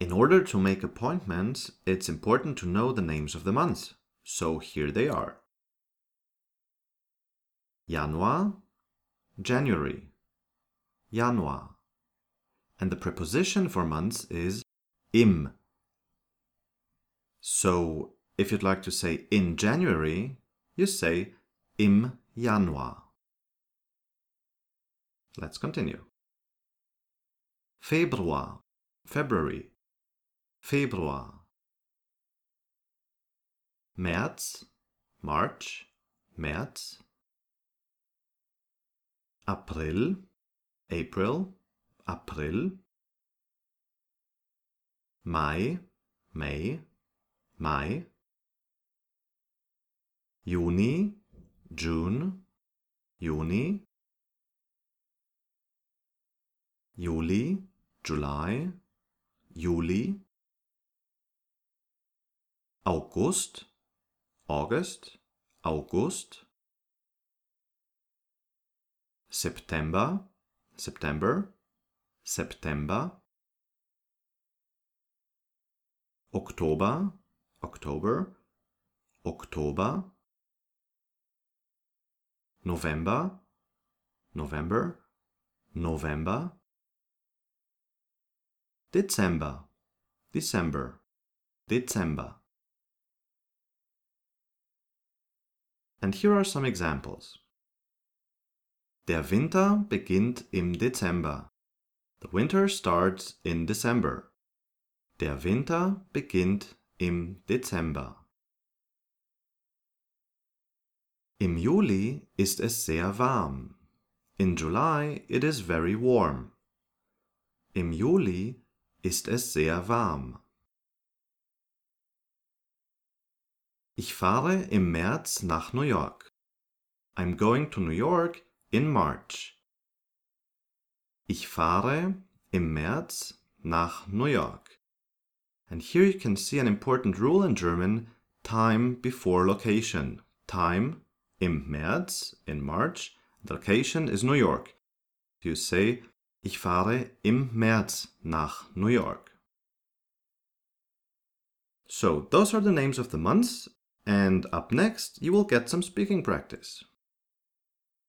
In order to make appointments, it's important to know the names of the months. So here they are Januar, January, Januar. And the preposition for months is im. So if you'd like to say in January, you say im Januar. Let's continue. Februar, February, Februar. März, March, März. April, April, April. Mai, May, Mai. Juni, June, Juni. Juli, July, Juli. August, August, August. September, September, September. Oktober, October, Oktober. November, November, November. Dezember, December, Dezember. And here are some examples. Der Winter beginnt im Dezember. The winter starts in December. Der Winter beginnt im Dezember. Im Juli ist es sehr warm. In July it is very warm. Im Juli ist es sehr warm. Ich fahre im März nach New York. I'm going to New York in March. Ich fahre im März nach New York. And here you can see an important rule in German, time before location. Time im März, in March, the location is New York. You say, ich fahre im März nach New York. So, those are the names of the months, and up next, you will get some speaking practice.